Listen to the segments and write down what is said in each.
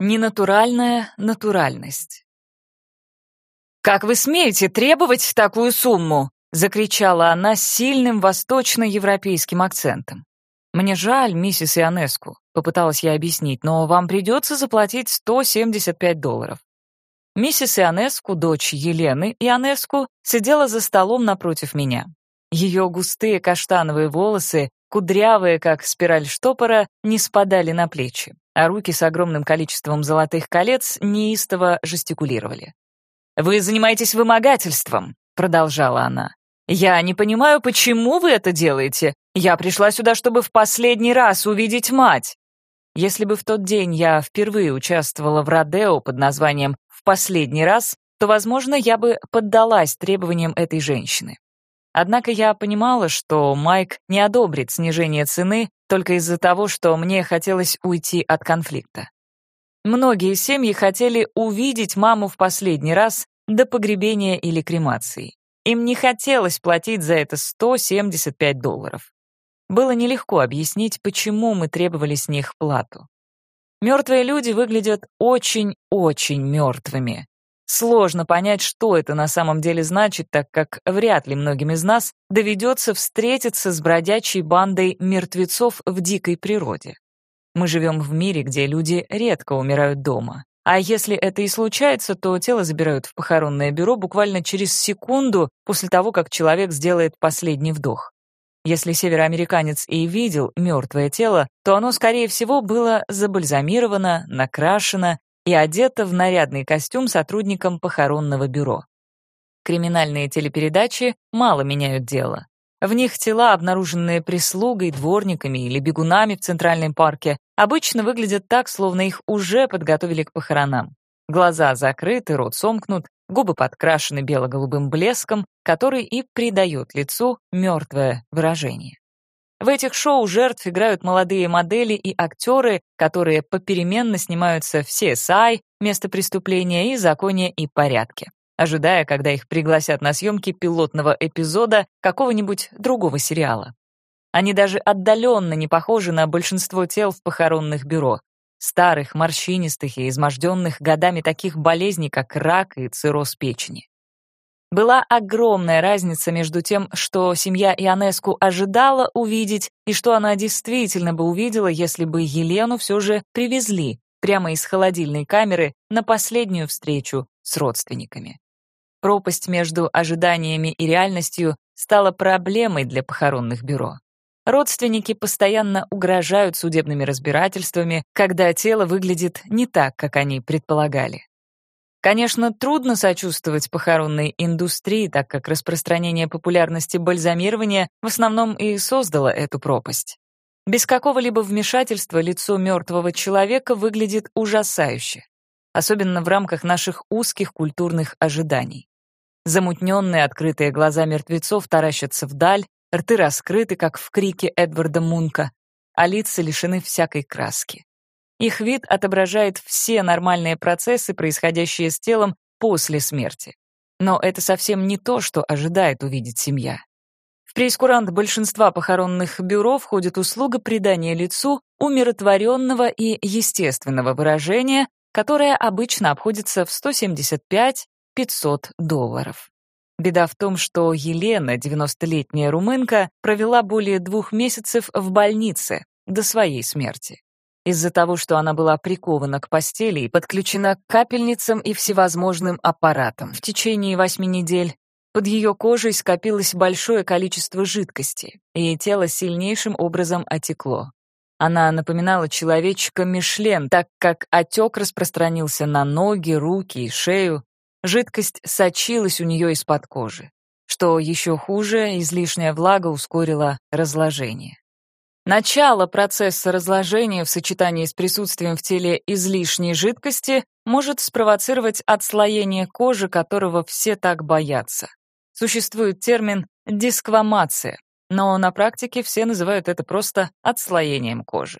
Ненатуральная натуральность. «Как вы смеете требовать такую сумму?» — закричала она с сильным восточноевропейским акцентом. «Мне жаль, миссис Ионеску», — попыталась я объяснить, «но вам придется заплатить 175 долларов». Миссис Ионеску, дочь Елены Ионеску, сидела за столом напротив меня. Ее густые каштановые волосы, кудрявые, как спираль штопора, не спадали на плечи, а руки с огромным количеством золотых колец неистово жестикулировали. «Вы занимаетесь вымогательством», — продолжала она. «Я не понимаю, почему вы это делаете. Я пришла сюда, чтобы в последний раз увидеть мать». Если бы в тот день я впервые участвовала в Родео под названием «В последний раз», то, возможно, я бы поддалась требованиям этой женщины. Однако я понимала, что Майк не одобрит снижение цены только из-за того, что мне хотелось уйти от конфликта. Многие семьи хотели увидеть маму в последний раз до погребения или кремации. Им не хотелось платить за это 175 долларов. Было нелегко объяснить, почему мы требовали с них плату. Мертвые люди выглядят очень-очень мертвыми. Сложно понять, что это на самом деле значит, так как вряд ли многим из нас доведется встретиться с бродячей бандой мертвецов в дикой природе. Мы живем в мире, где люди редко умирают дома. А если это и случается, то тело забирают в похоронное бюро буквально через секунду после того, как человек сделает последний вдох. Если североамериканец и видел мертвое тело, то оно, скорее всего, было забальзамировано, накрашено и одето в нарядный костюм сотрудникам похоронного бюро. Криминальные телепередачи мало меняют дело. В них тела, обнаруженные прислугой, дворниками или бегунами в Центральном парке, обычно выглядят так, словно их уже подготовили к похоронам. Глаза закрыты, рот сомкнут, губы подкрашены бело-голубым блеском, который и придает лицу мертвое выражение. В этих шоу жертв играют молодые модели и актеры, которые попеременно снимаются в CSI, место преступления и законе и порядке, ожидая, когда их пригласят на съемки пилотного эпизода какого-нибудь другого сериала. Они даже отдаленно не похожи на большинство тел в похоронных бюро. Старых, морщинистых и изможденных годами таких болезней, как рак и цирроз печени. Была огромная разница между тем, что семья Ионеску ожидала увидеть, и что она действительно бы увидела, если бы Елену все же привезли прямо из холодильной камеры на последнюю встречу с родственниками. Пропасть между ожиданиями и реальностью стала проблемой для похоронных бюро. Родственники постоянно угрожают судебными разбирательствами, когда тело выглядит не так, как они предполагали. Конечно, трудно сочувствовать похоронной индустрии, так как распространение популярности бальзамирования в основном и создало эту пропасть. Без какого-либо вмешательства лицо мертвого человека выглядит ужасающе, особенно в рамках наших узких культурных ожиданий. Замутненные открытые глаза мертвецов таращатся вдаль, рты раскрыты, как в крике Эдварда Мунка, а лица лишены всякой краски. Их вид отображает все нормальные процессы, происходящие с телом после смерти. Но это совсем не то, что ожидает увидеть семья. В прейскурант большинства похоронных бюро входит услуга придания лицу умиротворенного и естественного выражения, которое обычно обходится в 175-500 долларов. Беда в том, что Елена, 90-летняя румынка, провела более двух месяцев в больнице до своей смерти из-за того, что она была прикована к постели и подключена к капельницам и всевозможным аппаратам. В течение восьми недель под ее кожей скопилось большое количество жидкости, и тело сильнейшим образом отекло. Она напоминала человечка Мишлен, так как отек распространился на ноги, руки и шею. Жидкость сочилась у нее из-под кожи. Что еще хуже, излишняя влага ускорила разложение. Начало процесса разложения в сочетании с присутствием в теле излишней жидкости может спровоцировать отслоение кожи, которого все так боятся. Существует термин дисквамация, но на практике все называют это просто отслоением кожи.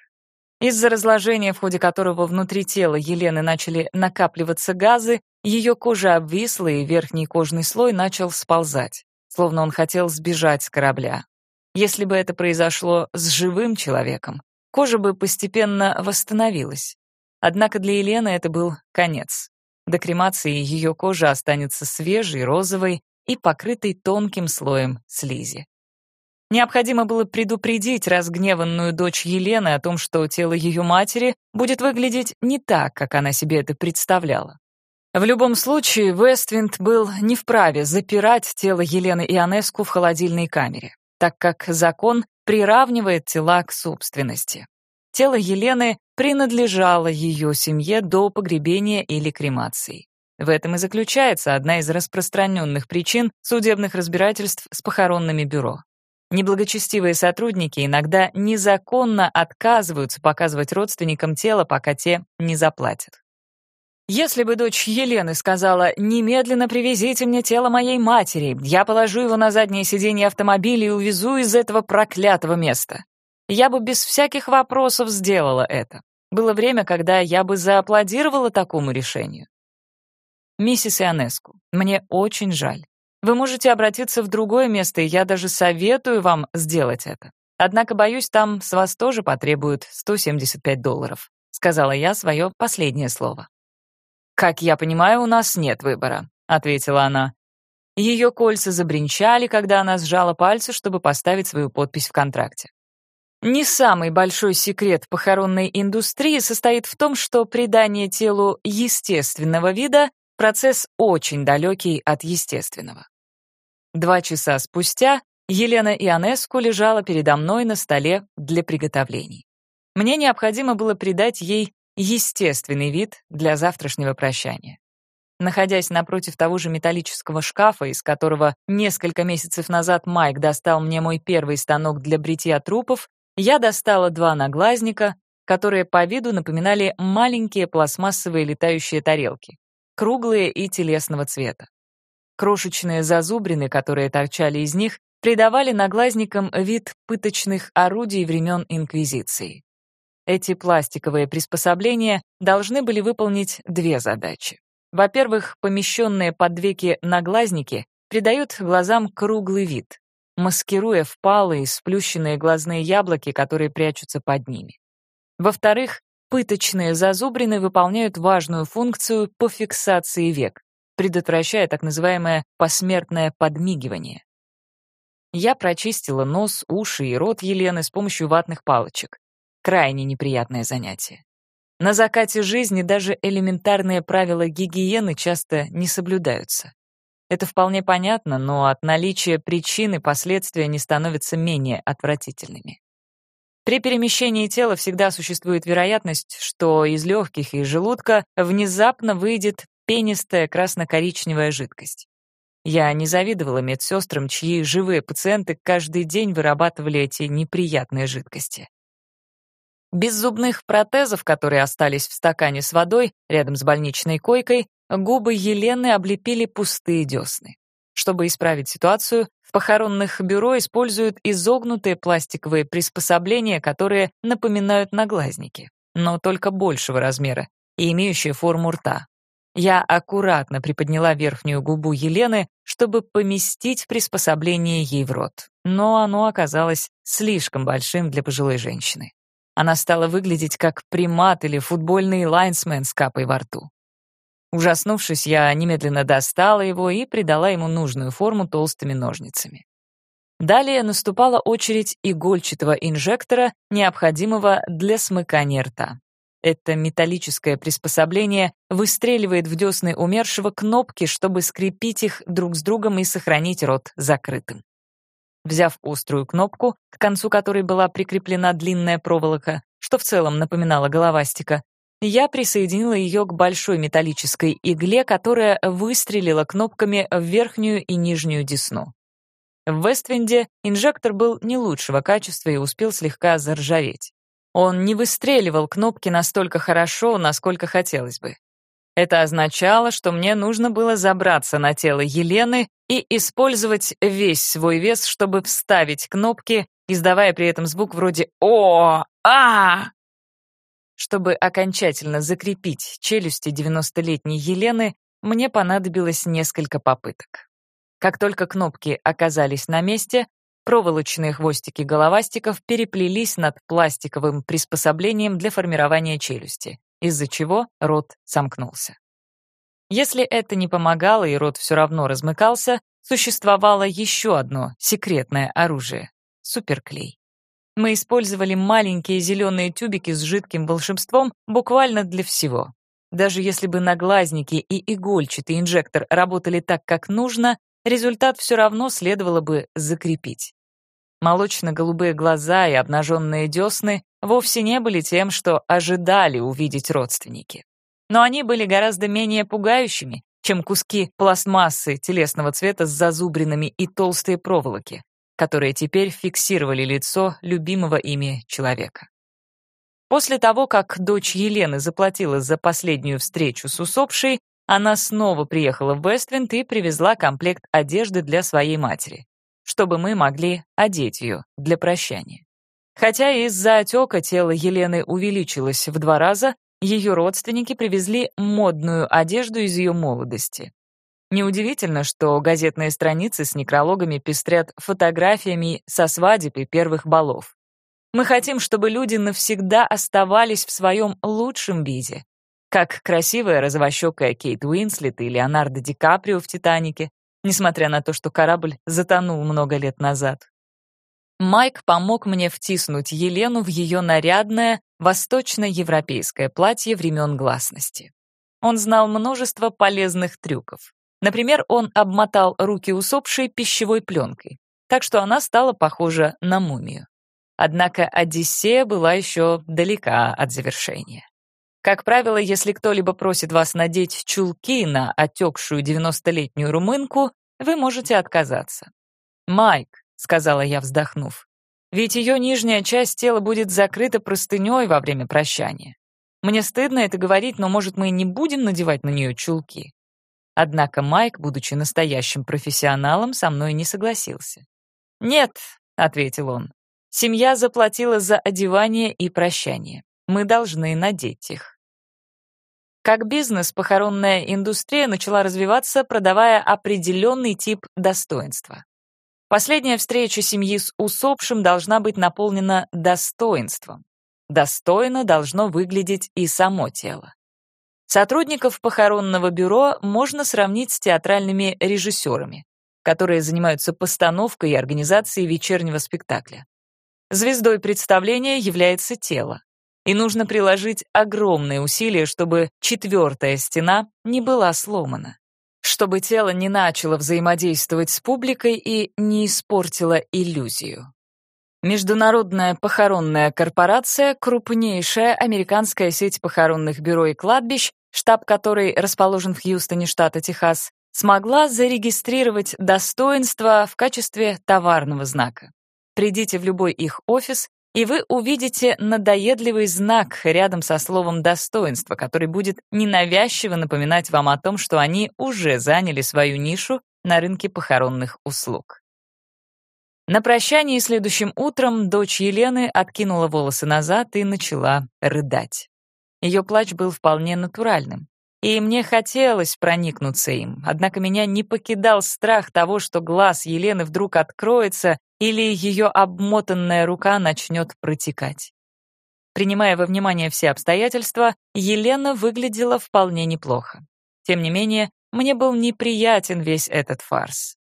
Из-за разложения, в ходе которого внутри тела Елены начали накапливаться газы, ее кожа обвисла и верхний кожный слой начал сползать, словно он хотел сбежать с корабля. Если бы это произошло с живым человеком, кожа бы постепенно восстановилась. Однако для Елены это был конец. До кремации ее кожа останется свежей, розовой и покрытой тонким слоем слизи. Необходимо было предупредить разгневанную дочь Елены о том, что тело ее матери будет выглядеть не так, как она себе это представляла. В любом случае, Вествинд был не вправе запирать тело Елены Ионеску в холодильной камере, так как закон приравнивает тела к собственности. Тело Елены принадлежало ее семье до погребения или кремации. В этом и заключается одна из распространенных причин судебных разбирательств с похоронными бюро. Неблагочестивые сотрудники иногда незаконно отказываются показывать родственникам тело, пока те не заплатят. Если бы дочь Елены сказала «немедленно привезите мне тело моей матери, я положу его на заднее сиденье автомобиля и увезу из этого проклятого места», я бы без всяких вопросов сделала это. Было время, когда я бы зааплодировала такому решению. Миссис Ионеску, мне очень жаль. Вы можете обратиться в другое место, и я даже советую вам сделать это. Однако, боюсь, там с вас тоже потребуют 175 долларов», — сказала я свое последнее слово. «Как я понимаю, у нас нет выбора», — ответила она. Ее кольца забринчали, когда она сжала пальцы, чтобы поставить свою подпись в контракте. Не самый большой секрет похоронной индустрии состоит в том, что придание телу естественного вида Процесс очень далекий от естественного. Два часа спустя Елена Ионеску лежала передо мной на столе для приготовлений. Мне необходимо было придать ей естественный вид для завтрашнего прощания. Находясь напротив того же металлического шкафа, из которого несколько месяцев назад Майк достал мне мой первый станок для бритья трупов, я достала два наглазника, которые по виду напоминали маленькие пластмассовые летающие тарелки круглые и телесного цвета. Крошечные зазубрины, которые торчали из них, придавали наглазникам вид пыточных орудий времен Инквизиции. Эти пластиковые приспособления должны были выполнить две задачи. Во-первых, помещенные под веки наглазники придают глазам круглый вид, маскируя впалые, сплющенные глазные яблоки, которые прячутся под ними. Во-вторых, Пыточные зазубрины выполняют важную функцию по фиксации век, предотвращая так называемое посмертное подмигивание. Я прочистила нос, уши и рот Елены с помощью ватных палочек. Крайне неприятное занятие. На закате жизни даже элементарные правила гигиены часто не соблюдаются. Это вполне понятно, но от наличия причины последствия не становятся менее отвратительными. При перемещении тела всегда существует вероятность, что из легких и желудка внезапно выйдет пенистая красно-коричневая жидкость. Я не завидовала медсестрам, чьи живые пациенты каждый день вырабатывали эти неприятные жидкости. Без зубных протезов, которые остались в стакане с водой рядом с больничной койкой, губы Елены облепили пустые десны. Чтобы исправить ситуацию, в похоронных бюро используют изогнутые пластиковые приспособления, которые напоминают наглазники, но только большего размера и имеющие форму рта. Я аккуратно приподняла верхнюю губу Елены, чтобы поместить приспособление ей в рот, но оно оказалось слишком большим для пожилой женщины. Она стала выглядеть как примат или футбольный лайнсмен с капой во рту. Ужаснувшись, я немедленно достала его и придала ему нужную форму толстыми ножницами. Далее наступала очередь игольчатого инжектора, необходимого для смыкания рта. Это металлическое приспособление выстреливает в десны умершего кнопки, чтобы скрепить их друг с другом и сохранить рот закрытым. Взяв острую кнопку, к концу которой была прикреплена длинная проволока, что в целом напоминало головастика, я присоединила ее к большой металлической игле, которая выстрелила кнопками в верхнюю и нижнюю десну. В Вествинде инжектор был не лучшего качества и успел слегка заржаветь. Он не выстреливал кнопки настолько хорошо, насколько хотелось бы. Это означало, что мне нужно было забраться на тело Елены и использовать весь свой вес, чтобы вставить кнопки, издавая при этом звук вроде «О! А!». Чтобы окончательно закрепить челюсти 90-летней Елены, мне понадобилось несколько попыток. Как только кнопки оказались на месте, проволочные хвостики головастиков переплелись над пластиковым приспособлением для формирования челюсти, из-за чего рот сомкнулся. Если это не помогало и рот все равно размыкался, существовало еще одно секретное оружие — суперклей. Мы использовали маленькие зеленые тюбики с жидким волшебством буквально для всего. Даже если бы наглазники и игольчатый инжектор работали так, как нужно, результат все равно следовало бы закрепить. Молочно-голубые глаза и обнаженные десны вовсе не были тем, что ожидали увидеть родственники. Но они были гораздо менее пугающими, чем куски пластмассы телесного цвета с зазубринами и толстые проволоки, которые теперь фиксировали лицо любимого ими человека. После того, как дочь Елены заплатила за последнюю встречу с усопшей, она снова приехала в Вествинд и привезла комплект одежды для своей матери, чтобы мы могли одеть ее для прощания. Хотя из-за отека тело Елены увеличилось в два раза, ее родственники привезли модную одежду из ее молодости. Неудивительно, что газетные страницы с некрологами пестрят фотографиями со свадеб и первых балов. Мы хотим, чтобы люди навсегда оставались в своем лучшем виде. Как красивая розовощекая Кейт Уинслет и Леонардо Ди Каприо в «Титанике», несмотря на то, что корабль затонул много лет назад. Майк помог мне втиснуть Елену в ее нарядное восточноевропейское платье времен гласности. Он знал множество полезных трюков. Например, он обмотал руки усопшей пищевой пленкой, так что она стала похожа на мумию. Однако Одиссея была еще далека от завершения. Как правило, если кто-либо просит вас надеть чулки на отекшую 90-летнюю румынку, вы можете отказаться. «Майк», — сказала я, вздохнув, «ведь ее нижняя часть тела будет закрыта простыней во время прощания. Мне стыдно это говорить, но, может, мы не будем надевать на нее чулки?» Однако Майк, будучи настоящим профессионалом, со мной не согласился. «Нет», — ответил он, Семья заплатила за одевание и прощание. Мы должны надеть их. Как бизнес, похоронная индустрия начала развиваться, продавая определенный тип достоинства. Последняя встреча семьи с усопшим должна быть наполнена достоинством. Достойно должно выглядеть и само тело. Сотрудников похоронного бюро можно сравнить с театральными режиссерами, которые занимаются постановкой и организацией вечернего спектакля. Звездой представления является тело. И нужно приложить огромные усилия, чтобы четвертая стена не была сломана. Чтобы тело не начало взаимодействовать с публикой и не испортило иллюзию. Международная похоронная корпорация — крупнейшая американская сеть похоронных бюро и кладбищ, штаб которой расположен в Хьюстоне, штата Техас, смогла зарегистрировать достоинство в качестве товарного знака. Придите в любой их офис, и вы увидите надоедливый знак рядом со словом «достоинство», который будет ненавязчиво напоминать вам о том, что они уже заняли свою нишу на рынке похоронных услуг. На прощании следующим утром дочь Елены откинула волосы назад и начала рыдать. Ее плач был вполне натуральным. И мне хотелось проникнуться им, однако меня не покидал страх того, что глаз Елены вдруг откроется или ее обмотанная рука начнет протекать. Принимая во внимание все обстоятельства, Елена выглядела вполне неплохо. Тем не менее, мне был неприятен весь этот фарс.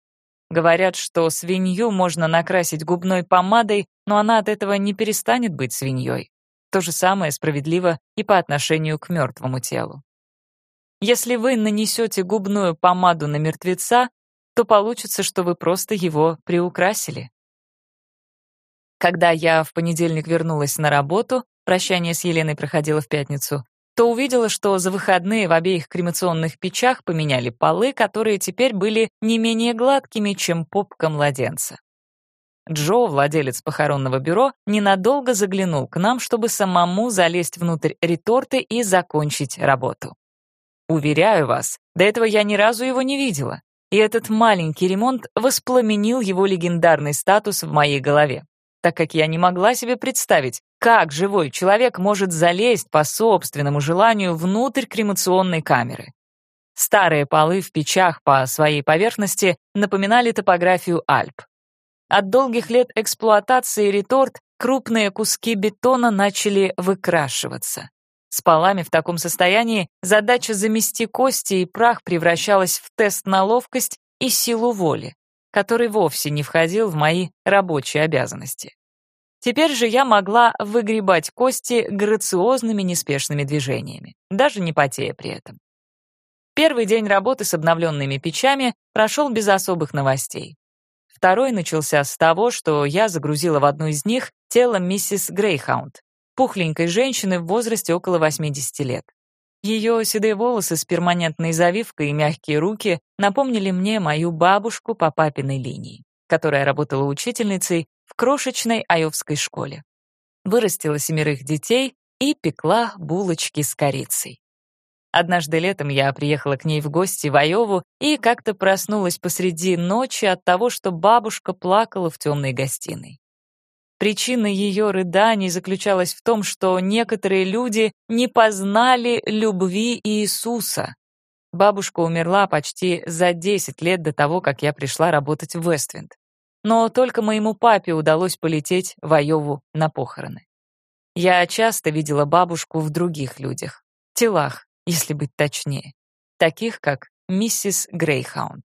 Говорят, что свинью можно накрасить губной помадой, но она от этого не перестанет быть свиньей. То же самое справедливо и по отношению к мертвому телу. Если вы нанесете губную помаду на мертвеца, то получится, что вы просто его приукрасили. Когда я в понедельник вернулась на работу, прощание с Еленой проходило в пятницу, то увидела, что за выходные в обеих кремационных печах поменяли полы, которые теперь были не менее гладкими, чем попка младенца. Джо, владелец похоронного бюро, ненадолго заглянул к нам, чтобы самому залезть внутрь реторты и закончить работу. Уверяю вас, до этого я ни разу его не видела, и этот маленький ремонт воспламенил его легендарный статус в моей голове так как я не могла себе представить, как живой человек может залезть по собственному желанию внутрь кремационной камеры. Старые полы в печах по своей поверхности напоминали топографию Альп. От долгих лет эксплуатации реторт крупные куски бетона начали выкрашиваться. С полами в таком состоянии задача замести кости и прах превращалась в тест на ловкость и силу воли, который вовсе не входил в мои рабочие обязанности. Теперь же я могла выгребать кости грациозными неспешными движениями, даже не потея при этом. Первый день работы с обновленными печами прошел без особых новостей. Второй начался с того, что я загрузила в одну из них тело миссис Грейхаунд, пухленькой женщины в возрасте около 80 лет. Ее седые волосы с перманентной завивкой и мягкие руки напомнили мне мою бабушку по папиной линии, которая работала учительницей в крошечной айовской школе. Вырастила семерых детей и пекла булочки с корицей. Однажды летом я приехала к ней в гости в Айову и как-то проснулась посреди ночи от того, что бабушка плакала в темной гостиной. Причина ее рыданий заключалась в том, что некоторые люди не познали любви Иисуса. Бабушка умерла почти за 10 лет до того, как я пришла работать в Вествинд. Но только моему папе удалось полететь в Айову на похороны. Я часто видела бабушку в других людях, телах, если быть точнее, таких как миссис Грейхаунд.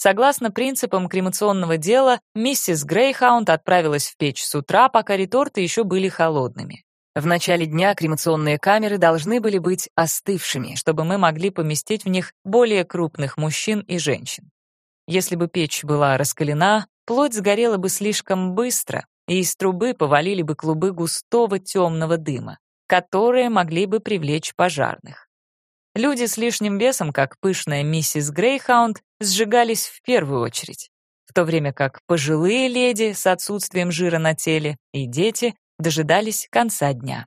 Согласно принципам кремационного дела, миссис Грейхаунд отправилась в печь с утра, пока реторты еще были холодными. В начале дня кремационные камеры должны были быть остывшими, чтобы мы могли поместить в них более крупных мужчин и женщин. Если бы печь была раскалена, плоть сгорела бы слишком быстро, и из трубы повалили бы клубы густого темного дыма, которые могли бы привлечь пожарных. Люди с лишним весом, как пышная миссис Грейхаунд, сжигались в первую очередь, в то время как пожилые леди с отсутствием жира на теле и дети дожидались конца дня.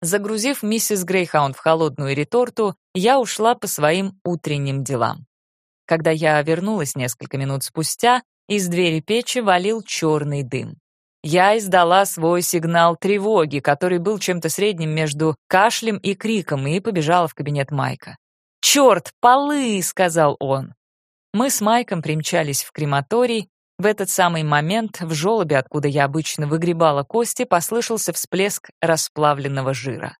Загрузив миссис Грейхаунд в холодную реторту, я ушла по своим утренним делам. Когда я вернулась несколько минут спустя, из двери печи валил черный дым. Я издала свой сигнал тревоги, который был чем-то средним между кашлем и криком, и побежала в кабинет Майка. «Черт, полы!» — сказал он. Мы с Майком примчались в крематорий. В этот самый момент в желобе, откуда я обычно выгребала кости, послышался всплеск расплавленного жира.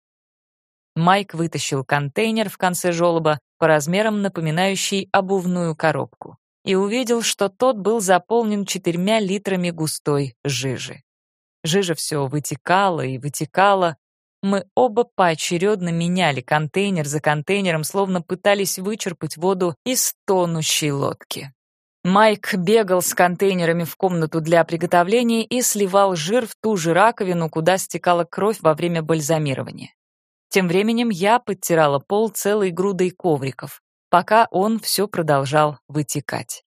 Майк вытащил контейнер в конце желоба, по размерам напоминающий обувную коробку и увидел, что тот был заполнен четырьмя литрами густой жижи. Жижа все вытекала и вытекала. Мы оба поочередно меняли контейнер за контейнером, словно пытались вычерпать воду из тонущей лодки. Майк бегал с контейнерами в комнату для приготовления и сливал жир в ту же раковину, куда стекала кровь во время бальзамирования. Тем временем я подтирала пол целой грудой ковриков пока он все продолжал вытекать.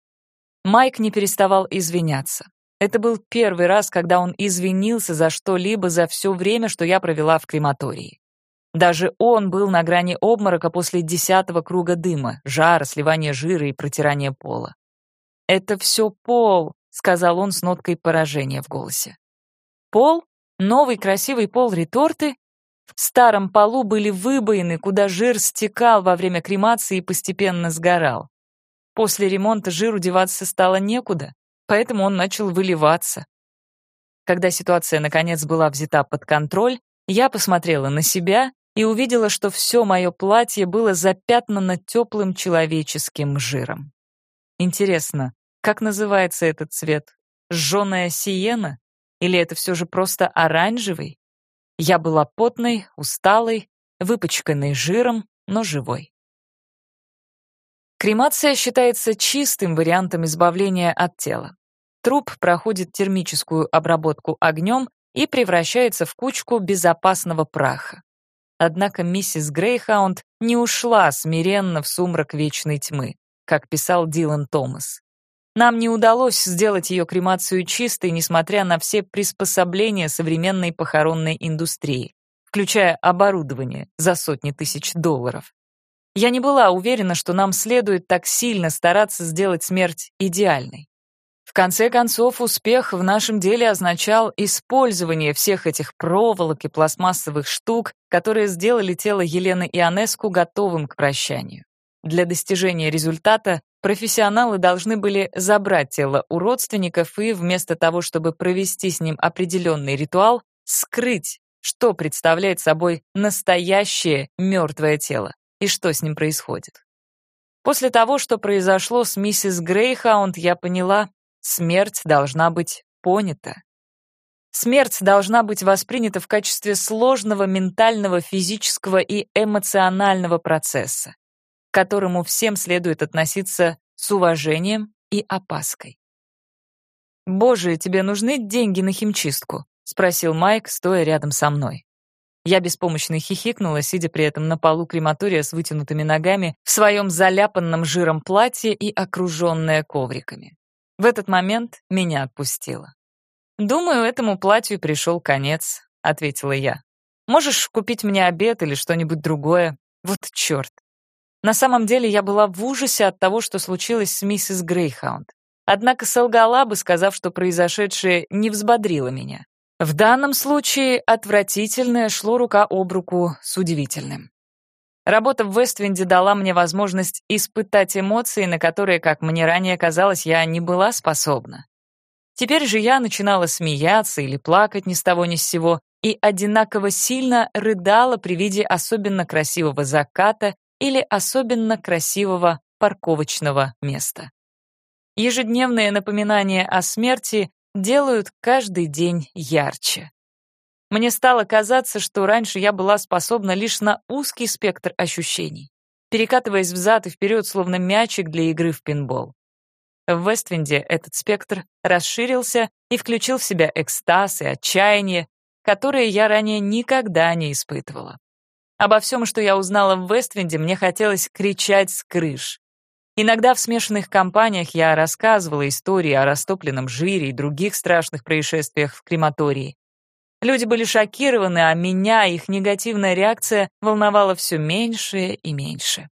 Майк не переставал извиняться. Это был первый раз, когда он извинился за что-либо за все время, что я провела в крематории. Даже он был на грани обморока после десятого круга дыма, жара, сливания жира и протирания пола. «Это все пол», — сказал он с ноткой поражения в голосе. «Пол? Новый красивый пол реторты? В старом полу были выбоины, куда жир стекал во время кремации и постепенно сгорал. После ремонта жиру деваться стало некуда, поэтому он начал выливаться. Когда ситуация наконец была взята под контроль, я посмотрела на себя и увидела, что все мое платье было запятнано теплым человеческим жиром. Интересно, как называется этот цвет? Жженая сиена? Или это все же просто оранжевый? Я была потной, усталой, выпачканной жиром, но живой. Кремация считается чистым вариантом избавления от тела. Труп проходит термическую обработку огнем и превращается в кучку безопасного праха. Однако миссис Грейхаунд не ушла смиренно в сумрак вечной тьмы, как писал Дилан Томас. Нам не удалось сделать ее кремацию чистой, несмотря на все приспособления современной похоронной индустрии, включая оборудование за сотни тысяч долларов. Я не была уверена, что нам следует так сильно стараться сделать смерть идеальной. В конце концов, успех в нашем деле означал использование всех этих проволок и пластмассовых штук, которые сделали тело Елены Ионеску готовым к прощанию. Для достижения результата профессионалы должны были забрать тело у родственников и, вместо того, чтобы провести с ним определенный ритуал, скрыть что представляет собой настоящее мертвое тело и что с ним происходит. После того, что произошло с миссис Грейхаунд, я поняла, смерть должна быть понята. Смерть должна быть воспринята в качестве сложного ментального, физического и эмоционального процесса, к которому всем следует относиться с уважением и опаской. «Боже, тебе нужны деньги на химчистку?» — спросил Майк, стоя рядом со мной. Я беспомощно хихикнула, сидя при этом на полу крематория с вытянутыми ногами в своем заляпанном жиром платье и окруженная ковриками. В этот момент меня отпустило. «Думаю, этому платью пришел конец», — ответила я. «Можешь купить мне обед или что-нибудь другое? Вот черт». На самом деле я была в ужасе от того, что случилось с миссис Грейхаунд. Однако солгала бы, сказав, что произошедшее не взбодрило меня. В данном случае отвратительное шло рука об руку с удивительным. Работа в Вествинде дала мне возможность испытать эмоции, на которые, как мне ранее казалось, я не была способна. Теперь же я начинала смеяться или плакать ни с того ни с сего и одинаково сильно рыдала при виде особенно красивого заката или особенно красивого парковочного места. Ежедневные напоминания о смерти делают каждый день ярче. Мне стало казаться, что раньше я была способна лишь на узкий спектр ощущений, перекатываясь взад и вперед, словно мячик для игры в пинбол. В Вествинде этот спектр расширился и включил в себя экстаз и отчаяние, которые я ранее никогда не испытывала. Обо всем, что я узнала в Вествинде, мне хотелось кричать с крыш. Иногда в смешанных компаниях я рассказывала истории о растопленном жире и других страшных происшествиях в крематории. Люди были шокированы, а меня их негативная реакция волновала все меньше и меньше.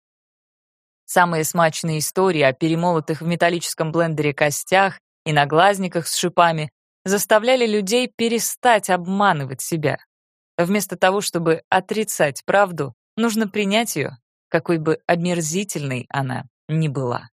Самые смачные истории о перемолотых в металлическом блендере костях и наглазниках с шипами заставляли людей перестать обманывать себя. Вместо того, чтобы отрицать правду, нужно принять ее, какой бы омерзительной она ни была.